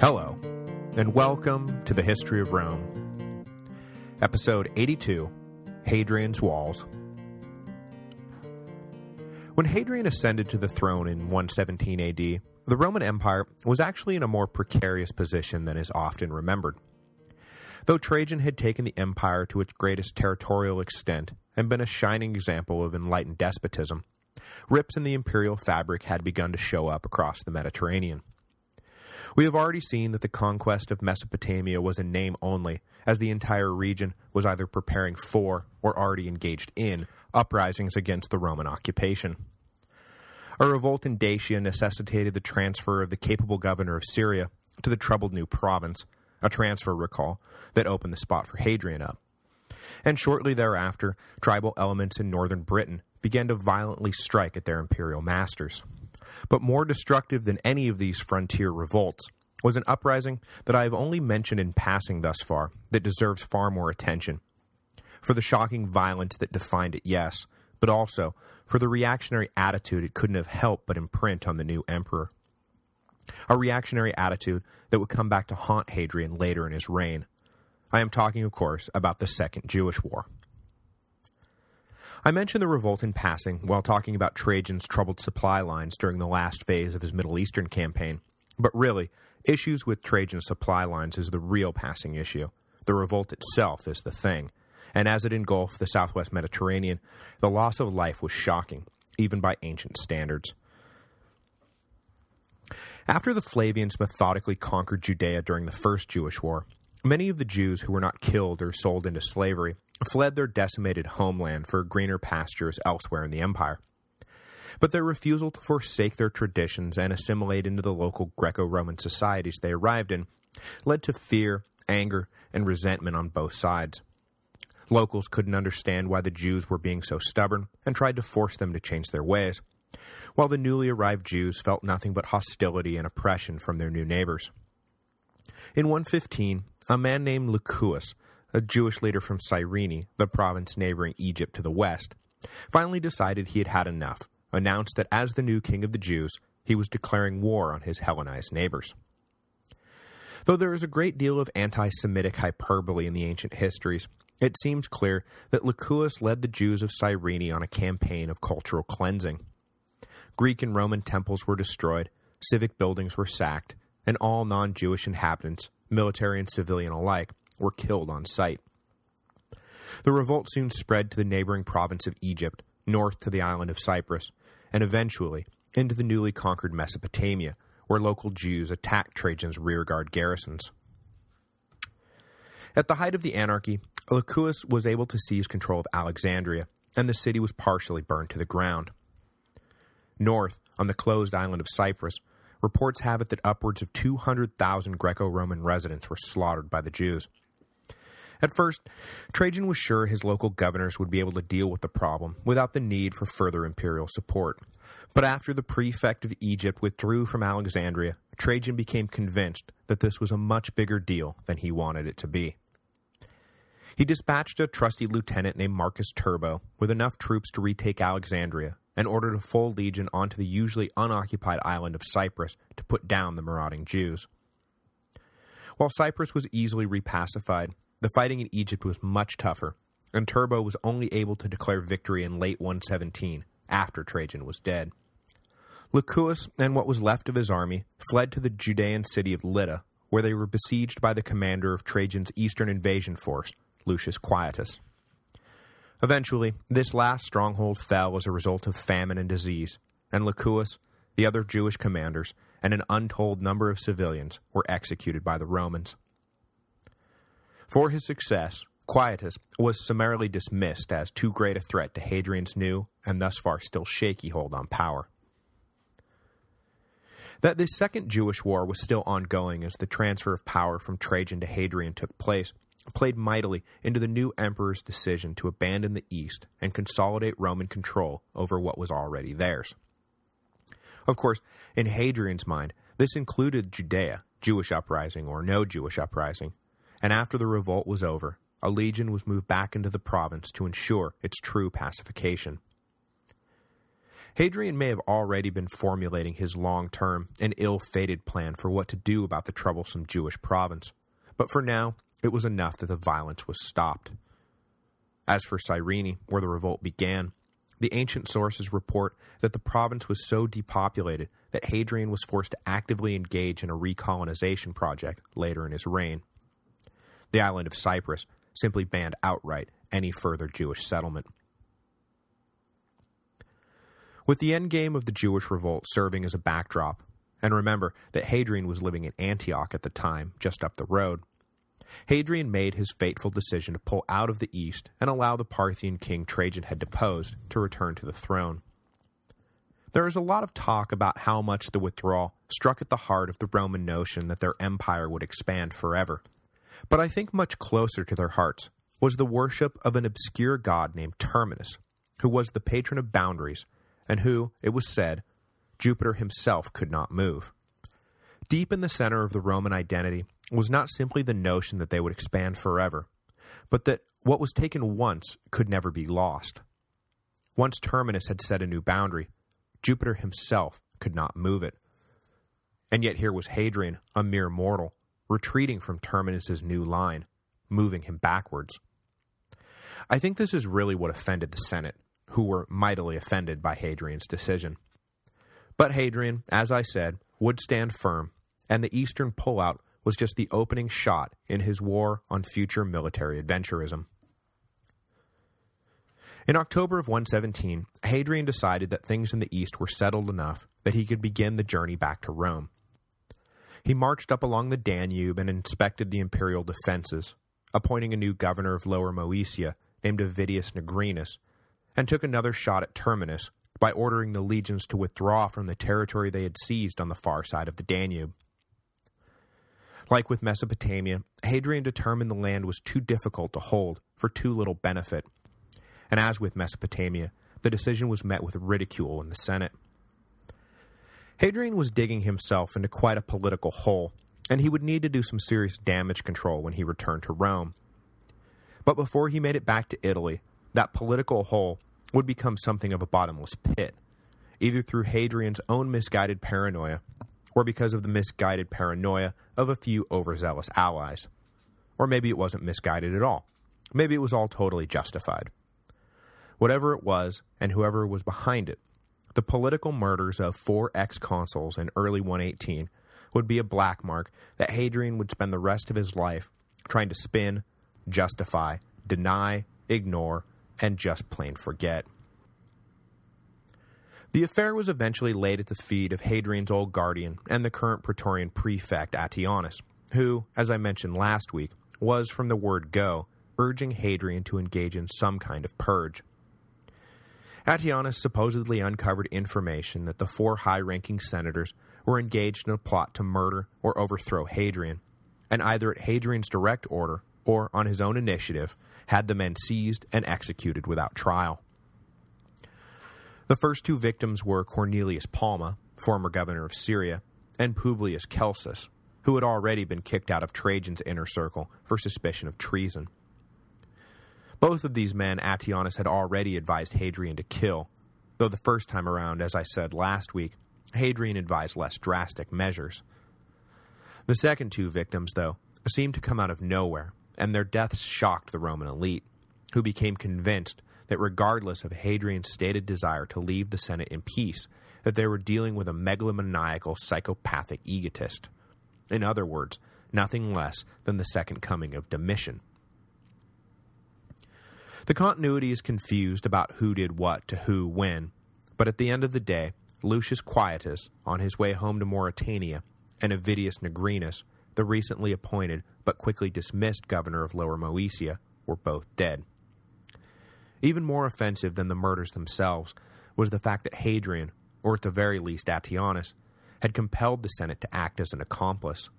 Hello, and welcome to the History of Rome. Episode 82, Hadrian's Walls. When Hadrian ascended to the throne in 117 AD, the Roman Empire was actually in a more precarious position than is often remembered. Though Trajan had taken the empire to its greatest territorial extent and been a shining example of enlightened despotism, rips in the imperial fabric had begun to show up across the Mediterranean. We have already seen that the conquest of Mesopotamia was in name only, as the entire region was either preparing for or already engaged in uprisings against the Roman occupation. A revolt in Dacia necessitated the transfer of the capable governor of Syria to the troubled new province, a transfer, recall, that opened the spot for Hadrian up. And shortly thereafter, tribal elements in northern Britain began to violently strike at their imperial masters. But more destructive than any of these frontier revolts was an uprising that I have only mentioned in passing thus far that deserves far more attention. For the shocking violence that defined it, yes, but also for the reactionary attitude it couldn't have helped but imprint on the new emperor. A reactionary attitude that would come back to haunt Hadrian later in his reign. I am talking, of course, about the Second Jewish War. I mentioned the revolt in passing while talking about Trajan's troubled supply lines during the last phase of his Middle Eastern campaign, but really, issues with Trajan's supply lines is the real passing issue. The revolt itself is the thing, and as it engulfed the southwest Mediterranean, the loss of life was shocking, even by ancient standards. After the Flavians methodically conquered Judea during the First Jewish War, many of the Jews who were not killed or sold into slavery fled their decimated homeland for greener pastures elsewhere in the empire. But their refusal to forsake their traditions and assimilate into the local Greco-Roman societies they arrived in led to fear, anger, and resentment on both sides. Locals couldn't understand why the Jews were being so stubborn and tried to force them to change their ways, while the newly arrived Jews felt nothing but hostility and oppression from their new neighbors. In 115, a man named Lukuas, a Jewish leader from Cyrene, the province neighboring Egypt to the west, finally decided he had had enough, announced that as the new king of the Jews, he was declaring war on his Hellenized neighbors. Though there is a great deal of anti-Semitic hyperbole in the ancient histories, it seems clear that Lukuas led the Jews of Cyrene on a campaign of cultural cleansing. Greek and Roman temples were destroyed, civic buildings were sacked, and all non-Jewish inhabitants, military and civilian alike, were killed on sight. The revolt soon spread to the neighboring province of Egypt, north to the island of Cyprus, and eventually into the newly conquered Mesopotamia, where local Jews attacked Trajan's rearguard garrisons. At the height of the anarchy, Lukuas was able to seize control of Alexandria, and the city was partially burned to the ground. North, on the closed island of Cyprus, reports have it that upwards of 200,000 Greco-Roman residents were slaughtered by the Jews. At first, Trajan was sure his local governors would be able to deal with the problem without the need for further imperial support. But after the prefect of Egypt withdrew from Alexandria, Trajan became convinced that this was a much bigger deal than he wanted it to be. He dispatched a trusty lieutenant named Marcus Turbo with enough troops to retake Alexandria and ordered a full legion onto the usually unoccupied island of Cyprus to put down the marauding Jews. While Cyprus was easily repacified, the fighting in Egypt was much tougher, and Turbo was only able to declare victory in late 117, after Trajan was dead. Lukuas and what was left of his army fled to the Judean city of Lydda, where they were besieged by the commander of Trajan's eastern invasion force, Lucius Quietus. Eventually, this last stronghold fell as a result of famine and disease, and Lukuas, the other Jewish commanders, and an untold number of civilians were executed by the Romans. For his success, Quietus was summarily dismissed as too great a threat to Hadrian's new, and thus far still shaky hold on power. That this second Jewish war was still ongoing as the transfer of power from Trajan to Hadrian took place played mightily into the new emperor's decision to abandon the East and consolidate Roman control over what was already theirs. Of course, in Hadrian's mind, this included Judea, Jewish uprising or no Jewish uprising, and after the revolt was over, a legion was moved back into the province to ensure its true pacification. Hadrian may have already been formulating his long-term and ill-fated plan for what to do about the troublesome Jewish province, but for now, it was enough that the violence was stopped. As for Cyrene, where the revolt began, the ancient sources report that the province was so depopulated that Hadrian was forced to actively engage in a recolonization project later in his reign. The island of Cyprus simply banned outright any further Jewish settlement. With the endgame of the Jewish revolt serving as a backdrop, and remember that Hadrian was living in Antioch at the time, just up the road, Hadrian made his fateful decision to pull out of the east and allow the Parthian king Trajan had deposed to return to the throne. There is a lot of talk about how much the withdrawal struck at the heart of the Roman notion that their empire would expand forever, but I think much closer to their hearts was the worship of an obscure god named Terminus, who was the patron of boundaries, and who, it was said, Jupiter himself could not move. Deep in the center of the Roman identity was not simply the notion that they would expand forever, but that what was taken once could never be lost. Once Terminus had set a new boundary, Jupiter himself could not move it. And yet here was Hadrian, a mere mortal, retreating from Terminus's new line, moving him backwards. I think this is really what offended the Senate, who were mightily offended by Hadrian's decision. But Hadrian, as I said, would stand firm, and the eastern pullout was just the opening shot in his war on future military adventurism. In October of 117, Hadrian decided that things in the east were settled enough that he could begin the journey back to Rome. He marched up along the Danube and inspected the imperial defenses, appointing a new governor of Lower Moesia named Avidius Nigrinus, and took another shot at Terminus by ordering the legions to withdraw from the territory they had seized on the far side of the Danube. Like with Mesopotamia, Hadrian determined the land was too difficult to hold for too little benefit. And as with Mesopotamia, the decision was met with ridicule in the Senate. Hadrian was digging himself into quite a political hole, and he would need to do some serious damage control when he returned to Rome. But before he made it back to Italy, that political hole would become something of a bottomless pit, either through Hadrian's own misguided paranoia or because of the misguided paranoia of a few overzealous allies. Or maybe it wasn't misguided at all. Maybe it was all totally justified. Whatever it was, and whoever was behind it, the political murders of four ex-consuls in early 118 would be a black mark that Hadrian would spend the rest of his life trying to spin, justify, deny, ignore, and just plain forget. The affair was eventually laid at the feet of Hadrian's old guardian and the current Praetorian prefect Attianus, who, as I mentioned last week, was, from the word go, urging Hadrian to engage in some kind of purge. Attianus supposedly uncovered information that the four high-ranking senators were engaged in a plot to murder or overthrow Hadrian, and either at Hadrian's direct order or on his own initiative had the men seized and executed without trial. The first two victims were Cornelius Palma, former governor of Syria, and Publius Celsus, who had already been kicked out of Trajan's inner circle for suspicion of treason. Both of these men Attianus had already advised Hadrian to kill, though the first time around, as I said last week, Hadrian advised less drastic measures. The second two victims, though, seemed to come out of nowhere, and their deaths shocked the Roman elite, who became convinced that regardless of Hadrian's stated desire to leave the Senate in peace, that they were dealing with a megalomaniacal psychopathic egotist. In other words, nothing less than the second coming of Domitian. The continuity is confused about who did what to who when, but at the end of the day, Lucius Quietus, on his way home to Mauritania, and Avidius Nigrinus, the recently appointed but quickly dismissed governor of Lower Moesia, were both dead. Even more offensive than the murders themselves was the fact that Hadrian, or at the very least Attianus, had compelled the Senate to act as an accomplice.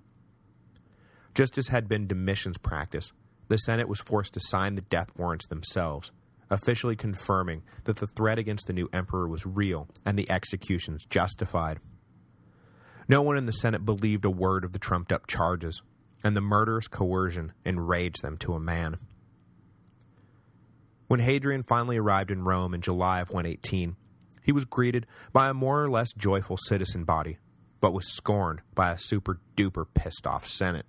Just as had been Domitian's practice, the Senate was forced to sign the death warrants themselves, officially confirming that the threat against the new emperor was real and the executions justified. No one in the Senate believed a word of the trumped-up charges, and the murderous coercion enraged them to a man. When Hadrian finally arrived in Rome in July of 118, he was greeted by a more or less joyful citizen body, but was scorned by a super-duper pissed-off Senate.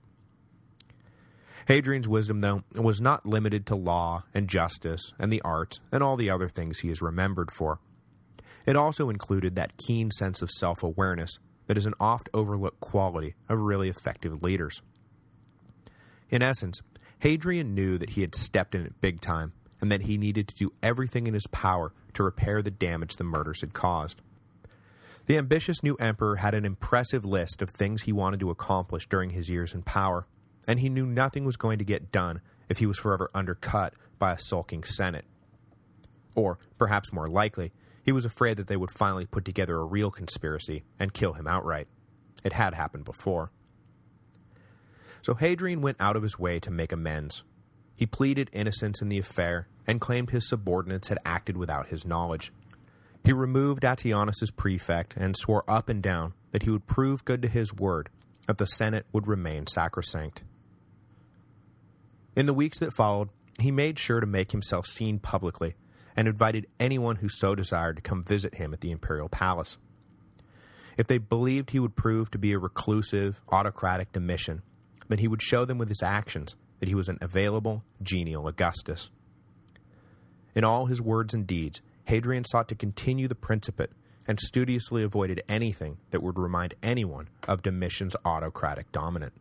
Hadrian's wisdom, though, was not limited to law and justice and the arts and all the other things he is remembered for. It also included that keen sense of self-awareness that is an oft-overlooked quality of really effective leaders. In essence, Hadrian knew that he had stepped in it big time, and that he needed to do everything in his power to repair the damage the murders had caused. The ambitious new emperor had an impressive list of things he wanted to accomplish during his years in power, and he knew nothing was going to get done if he was forever undercut by a sulking Senate. Or, perhaps more likely, he was afraid that they would finally put together a real conspiracy and kill him outright. It had happened before. So Hadrian went out of his way to make amends. He pleaded innocence in the affair and claimed his subordinates had acted without his knowledge. He removed Attianus as prefect and swore up and down that he would prove good to his word that the Senate would remain sacrosanct. In the weeks that followed, he made sure to make himself seen publicly and invited anyone who so desired to come visit him at the imperial palace. If they believed he would prove to be a reclusive, autocratic Domitian, then he would show them with his actions that he was an available, genial Augustus. In all his words and deeds, Hadrian sought to continue the Principate and studiously avoided anything that would remind anyone of Domitian's autocratic dominant.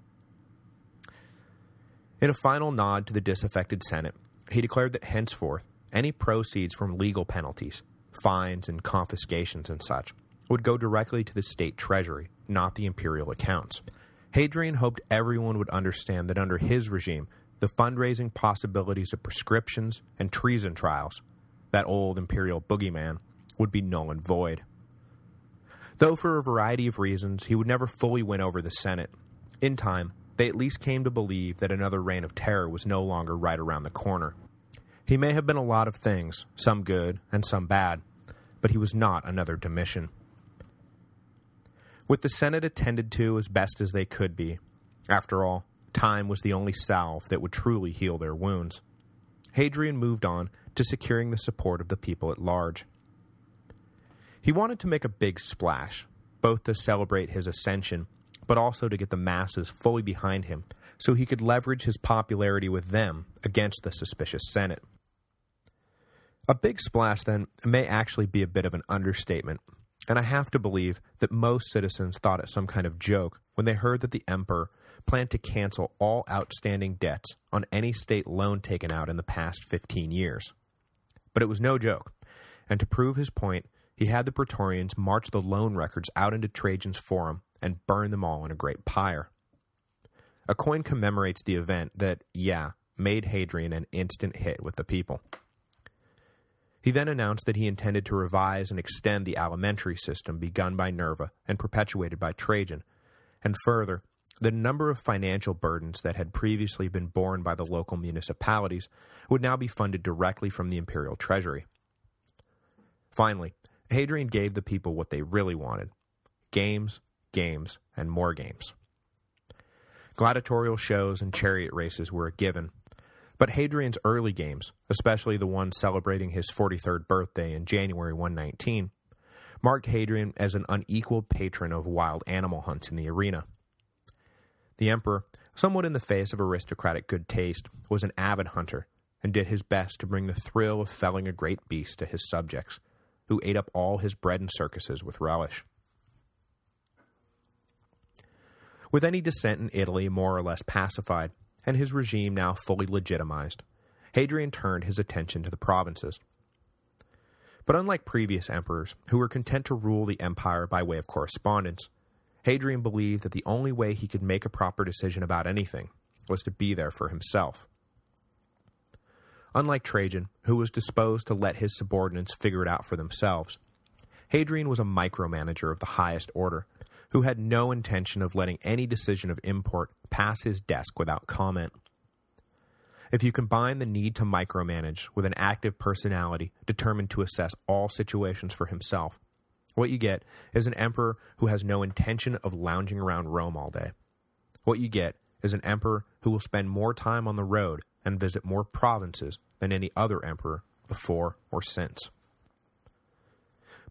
In a final nod to the disaffected Senate, he declared that henceforth, any proceeds from legal penalties, fines and confiscations and such, would go directly to the state treasury, not the imperial accounts. Hadrian hoped everyone would understand that under his regime, the fundraising possibilities of proscriptions and treason trials, that old imperial boogeyman, would be null and void. Though for a variety of reasons he would never fully win over the Senate, in time, they at least came to believe that another reign of terror was no longer right around the corner. He may have been a lot of things, some good and some bad, but he was not another Domitian. With the Senate attended to as best as they could be, after all, time was the only salve that would truly heal their wounds, Hadrian moved on to securing the support of the people at large. He wanted to make a big splash, both to celebrate his ascension but also to get the masses fully behind him so he could leverage his popularity with them against the suspicious Senate. A big splash, then, may actually be a bit of an understatement, and I have to believe that most citizens thought it some kind of joke when they heard that the emperor planned to cancel all outstanding debts on any state loan taken out in the past 15 years. But it was no joke, and to prove his point, he had the Praetorians march the loan records out into Trajan's Forum and burn them all in a great pyre. A coin commemorates the event that, yeah, made Hadrian an instant hit with the people. He then announced that he intended to revise and extend the alimentary system begun by Nerva and perpetuated by Trajan, and further, the number of financial burdens that had previously been borne by the local municipalities would now be funded directly from the imperial treasury. Finally, Hadrian gave the people what they really wanted, games, games, and more games. Gladiatorial shows and chariot races were a given, but Hadrian's early games, especially the one celebrating his 43rd birthday in January 119, marked Hadrian as an unequaled patron of wild animal hunts in the arena. The emperor, somewhat in the face of aristocratic good taste, was an avid hunter and did his best to bring the thrill of felling a great beast to his subjects, who ate up all his bread and circuses with relish. With any dissent in Italy more or less pacified, and his regime now fully legitimized, Hadrian turned his attention to the provinces. But unlike previous emperors, who were content to rule the empire by way of correspondence, Hadrian believed that the only way he could make a proper decision about anything was to be there for himself. Unlike Trajan, who was disposed to let his subordinates figure it out for themselves, Hadrian was a micromanager of the highest order, who had no intention of letting any decision of import pass his desk without comment. If you combine the need to micromanage with an active personality determined to assess all situations for himself, what you get is an emperor who has no intention of lounging around Rome all day. What you get is an emperor who will spend more time on the road and visit more provinces than any other emperor before or since.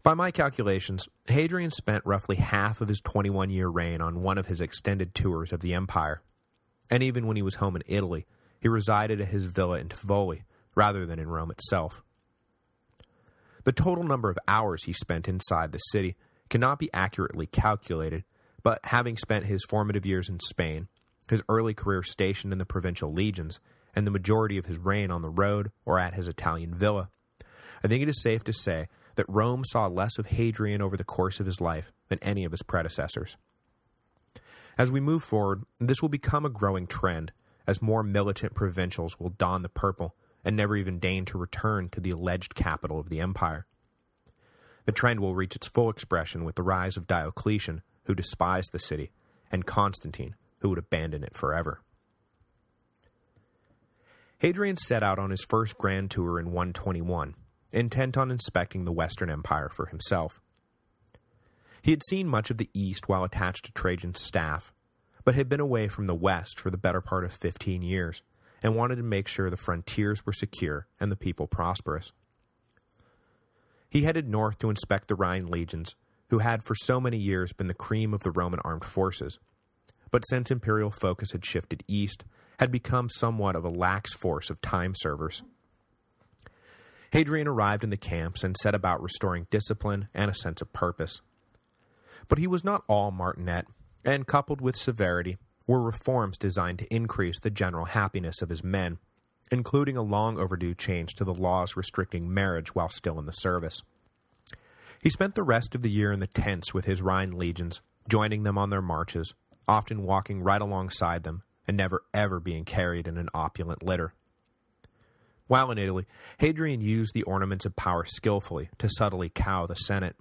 By my calculations, Hadrian spent roughly half of his 21-year reign on one of his extended tours of the empire, and even when he was home in Italy, he resided at his villa in Tivoli, rather than in Rome itself. The total number of hours he spent inside the city cannot be accurately calculated, but having spent his formative years in Spain, his early career stationed in the provincial legions, and the majority of his reign on the road or at his Italian villa, I think it is safe to say that Rome saw less of Hadrian over the course of his life than any of his predecessors. As we move forward, this will become a growing trend, as more militant provincials will don the purple and never even deign to return to the alleged capital of the empire. The trend will reach its full expression with the rise of Diocletian, who despised the city, and Constantine, who would abandon it forever. Hadrian set out on his first grand tour in 121, intent on inspecting the Western Empire for himself. He had seen much of the East while attached to Trajan's staff, but had been away from the West for the better part of 15 years, and wanted to make sure the frontiers were secure and the people prosperous. He headed north to inspect the Rhine legions, who had for so many years been the cream of the Roman armed forces, but since imperial focus had shifted east, had become somewhat of a lax force of time servers. Hadrian arrived in the camps and set about restoring discipline and a sense of purpose. But he was not all martinet, and coupled with severity were reforms designed to increase the general happiness of his men, including a long overdue change to the laws restricting marriage while still in the service. He spent the rest of the year in the tents with his Rhine legions, joining them on their marches, often walking right alongside them, and never ever being carried in an opulent litter. While in Italy, Hadrian used the ornaments of power skillfully to subtly cow the Senate.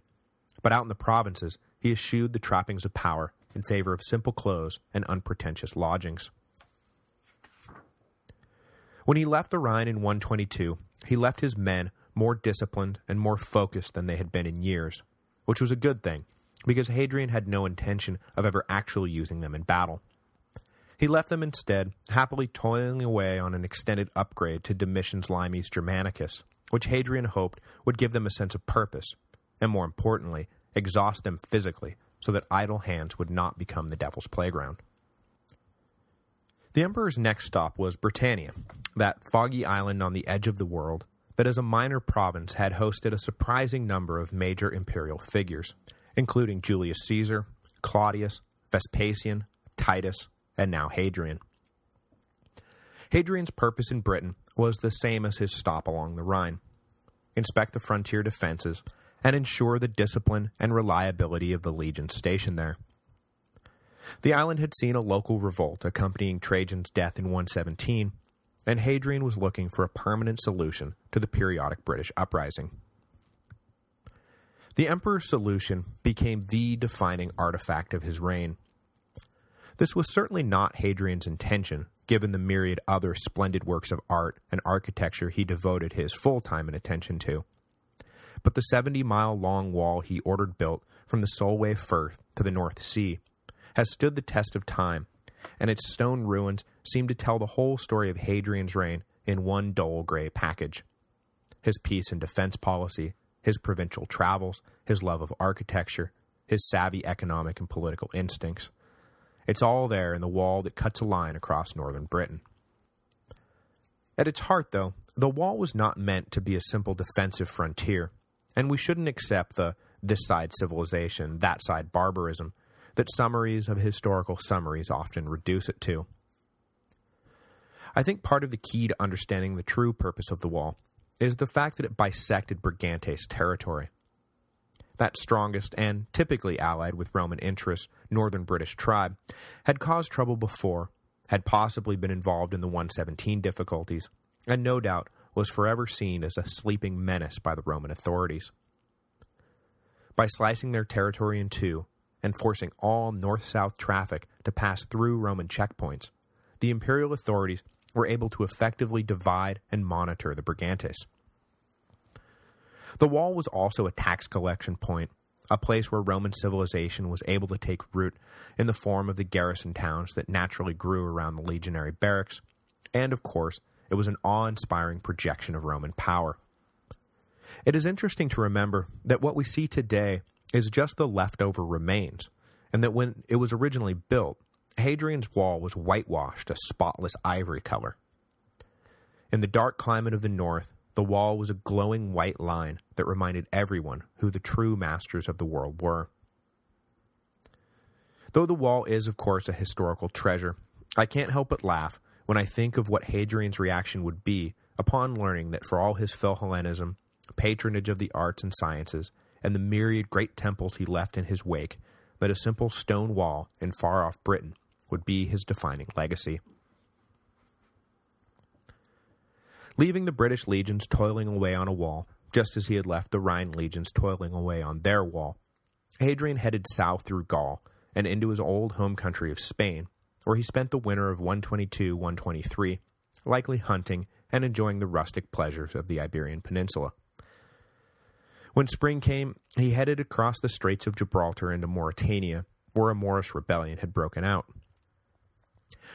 But out in the provinces, he eschewed the trappings of power in favor of simple clothes and unpretentious lodgings. When he left the Rhine in 122, he left his men more disciplined and more focused than they had been in years, which was a good thing, because Hadrian had no intention of ever actually using them in battle. He left them instead, happily toiling away on an extended upgrade to Domitian's Limes Germanicus, which Hadrian hoped would give them a sense of purpose, and more importantly, exhaust them physically so that idle hands would not become the devil's playground. The emperor's next stop was Britannia, that foggy island on the edge of the world that as a minor province had hosted a surprising number of major imperial figures, including Julius Caesar, Claudius, Vespasian, Titus, and now Hadrian. Hadrian's purpose in Britain was the same as his stop along the Rhine. Inspect the frontier defenses and ensure the discipline and reliability of the legions stationed there. The island had seen a local revolt accompanying Trajan's death in 117, and Hadrian was looking for a permanent solution to the periodic British uprising. The emperor's solution became the defining artifact of his reign, this was certainly not Hadrian's intention, given the myriad other splendid works of art and architecture he devoted his full time and attention to. But the 70-mile-long wall he ordered built from the Solway Firth to the North Sea has stood the test of time, and its stone ruins seem to tell the whole story of Hadrian's reign in one dull gray package. His peace and defense policy, his provincial travels, his love of architecture, his savvy economic and political instincts, it's all there in the wall that cuts a line across northern Britain. At its heart, though, the wall was not meant to be a simple defensive frontier, and we shouldn't accept the this side civilization, that side barbarism, that summaries of historical summaries often reduce it to. I think part of the key to understanding the true purpose of the wall is the fact that it bisected Brigantes territory that strongest and typically allied with Roman interests northern British tribe, had caused trouble before, had possibly been involved in the 117 difficulties, and no doubt was forever seen as a sleeping menace by the Roman authorities. By slicing their territory in two, and forcing all north-south traffic to pass through Roman checkpoints, the imperial authorities were able to effectively divide and monitor the Brigantes. The wall was also a tax collection point, a place where Roman civilization was able to take root in the form of the garrison towns that naturally grew around the legionary barracks, and of course, it was an awe-inspiring projection of Roman power. It is interesting to remember that what we see today is just the leftover remains, and that when it was originally built, Hadrian's Wall was whitewashed a spotless ivory color. In the dark climate of the north, the wall was a glowing white line that reminded everyone who the true masters of the world were. Though the wall is, of course, a historical treasure, I can't help but laugh when I think of what Hadrian's reaction would be upon learning that for all his Philhellenism, patronage of the arts and sciences, and the myriad great temples he left in his wake, that a simple stone wall in far-off Britain would be his defining legacy. Leaving the British legions toiling away on a wall, just as he had left the Rhine legions toiling away on their wall, Hadrian headed south through Gaul and into his old home country of Spain, where he spent the winter of 122-123, likely hunting and enjoying the rustic pleasures of the Iberian Peninsula. When spring came, he headed across the Straits of Gibraltar into Mauritania, where a Moorish rebellion had broken out.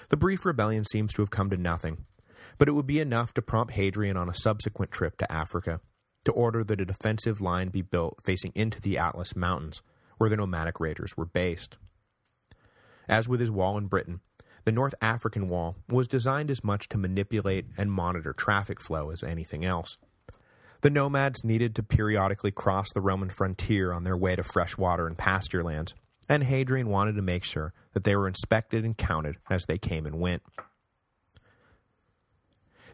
The brief rebellion seems to have come to nothing, but it would be enough to prompt Hadrian on a subsequent trip to Africa to order that a defensive line be built facing into the Atlas Mountains, where the nomadic raiders were based. As with his wall in Britain, the North African wall was designed as much to manipulate and monitor traffic flow as anything else. The nomads needed to periodically cross the Roman frontier on their way to fresh water and pasture lands, and Hadrian wanted to make sure that they were inspected and counted as they came and went.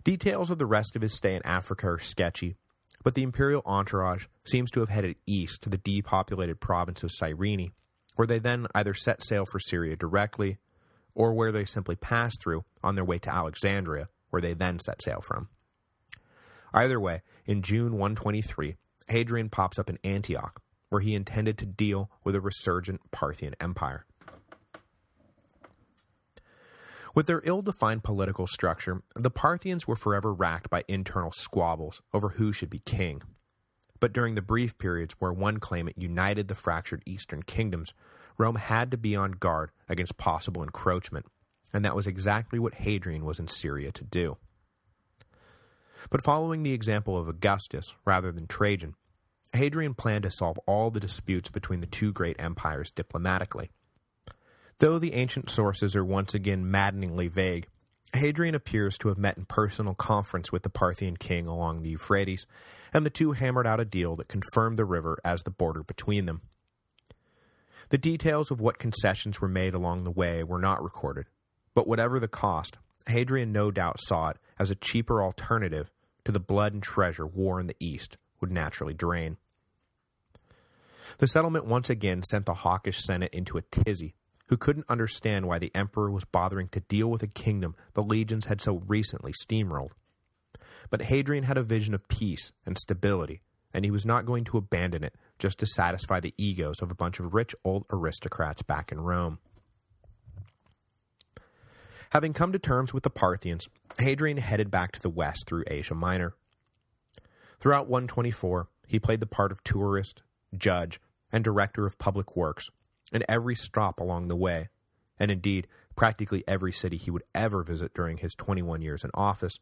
Details of the rest of his stay in Africa are sketchy, but the imperial entourage seems to have headed east to the depopulated province of Cyrene, where they then either set sail for Syria directly, or where they simply passed through on their way to Alexandria, where they then set sail from. Either way, in June 123, Hadrian pops up in Antioch, where he intended to deal with a resurgent Parthian empire. With their ill-defined political structure, the Parthians were forever racked by internal squabbles over who should be king, but during the brief periods where one claimant united the fractured eastern kingdoms, Rome had to be on guard against possible encroachment, and that was exactly what Hadrian was in Syria to do. But following the example of Augustus rather than Trajan, Hadrian planned to solve all the disputes between the two great empires diplomatically. Though the ancient sources are once again maddeningly vague, Hadrian appears to have met in personal conference with the Parthian king along the Euphrates, and the two hammered out a deal that confirmed the river as the border between them. The details of what concessions were made along the way were not recorded, but whatever the cost, Hadrian no doubt saw it as a cheaper alternative to the blood and treasure war in the East would naturally drain. The settlement once again sent the hawkish Senate into a tizzy who couldn't understand why the emperor was bothering to deal with a kingdom the legions had so recently steamrolled. But Hadrian had a vision of peace and stability, and he was not going to abandon it just to satisfy the egos of a bunch of rich old aristocrats back in Rome. Having come to terms with the Parthians, Hadrian headed back to the west through Asia Minor. Throughout 124, he played the part of tourist, judge, and director of public works, and every stop along the way, and indeed practically every city he would ever visit during his 21 years in office,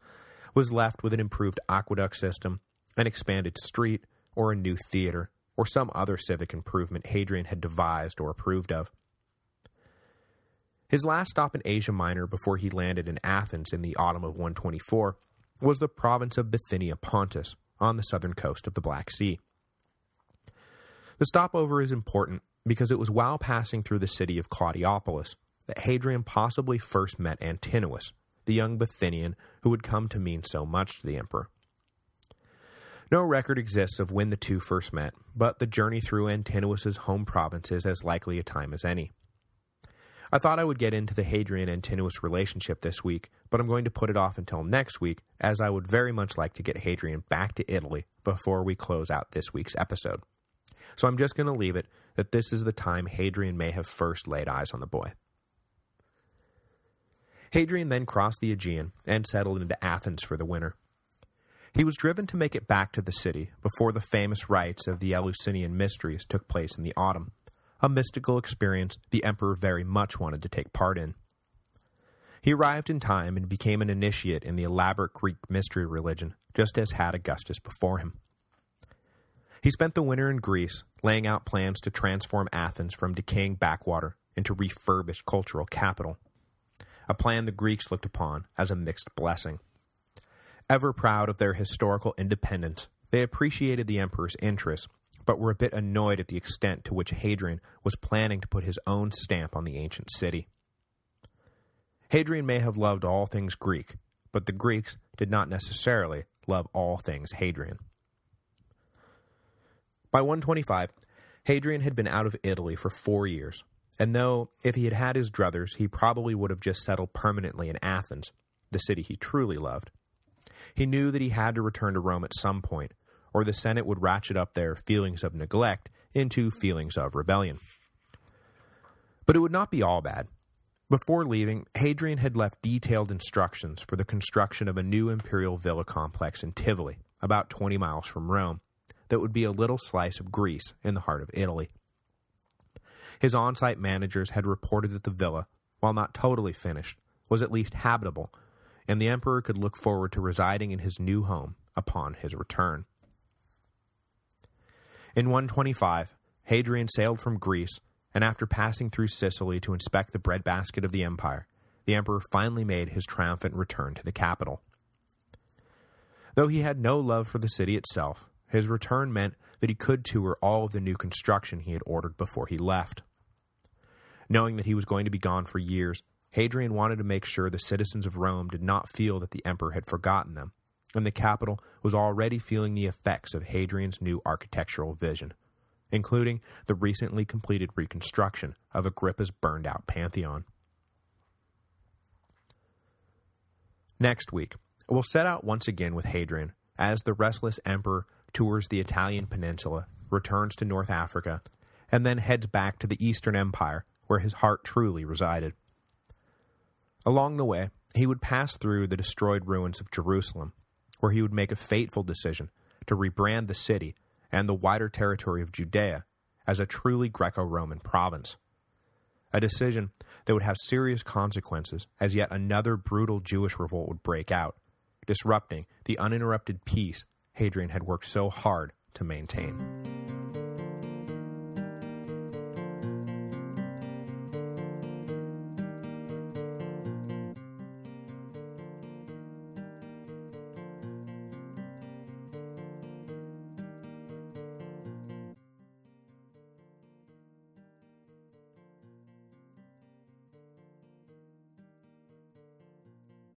was left with an improved aqueduct system, an expanded street, or a new theater, or some other civic improvement Hadrian had devised or approved of. His last stop in Asia Minor before he landed in Athens in the autumn of 124 was the province of Bithynia Pontus, on the southern coast of the Black Sea. The stopover is important because it was while passing through the city of Claudiopolis that Hadrian possibly first met Antinous, the young Bithynian who would come to mean so much to the emperor. No record exists of when the two first met, but the journey through Antinous's home province is as likely a time as any. I thought I would get into the Hadrian-Antinous relationship this week, but I'm going to put it off until next week, as I would very much like to get Hadrian back to Italy before we close out this week's episode. So I'm just going to leave it that this is the time Hadrian may have first laid eyes on the boy. Hadrian then crossed the Aegean and settled into Athens for the winter. He was driven to make it back to the city before the famous rites of the Eleusinian Mysteries took place in the autumn, a mystical experience the emperor very much wanted to take part in. He arrived in time and became an initiate in the elaborate Greek mystery religion, just as had Augustus before him. He spent the winter in Greece, laying out plans to transform Athens from decaying backwater into refurbished cultural capital, a plan the Greeks looked upon as a mixed blessing. Ever proud of their historical independence, they appreciated the emperor's interests, but were a bit annoyed at the extent to which Hadrian was planning to put his own stamp on the ancient city. Hadrian may have loved all things Greek, but the Greeks did not necessarily love all things Hadrian. By 125, Hadrian had been out of Italy for four years, and though, if he had had his druthers, he probably would have just settled permanently in Athens, the city he truly loved, he knew that he had to return to Rome at some point, or the Senate would ratchet up their feelings of neglect into feelings of rebellion. But it would not be all bad. Before leaving, Hadrian had left detailed instructions for the construction of a new imperial villa complex in Tivoli, about 20 miles from Rome, that would be a little slice of Greece in the heart of Italy. His on-site managers had reported that the villa, while not totally finished, was at least habitable and the emperor could look forward to residing in his new home upon his return. In 125, Hadrian sailed from Greece, and after passing through Sicily to inspect the breadbasket of the empire, the emperor finally made his triumphant return to the capital. Though he had no love for the city itself, his return meant that he could tour all of the new construction he had ordered before he left. Knowing that he was going to be gone for years, Hadrian wanted to make sure the citizens of Rome did not feel that the emperor had forgotten them, and the capital was already feeling the effects of Hadrian's new architectural vision, including the recently completed reconstruction of Agrippa's burned-out Pantheon. Next week, we'll set out once again with Hadrian as the restless emperor tours the Italian peninsula, returns to North Africa, and then heads back to the Eastern Empire, where his heart truly resided. Along the way, he would pass through the destroyed ruins of Jerusalem, where he would make a fateful decision to rebrand the city and the wider territory of Judea as a truly Greco-Roman province. A decision that would have serious consequences as yet another brutal Jewish revolt would break out, disrupting the uninterrupted peace Hadrian had worked so hard to maintain.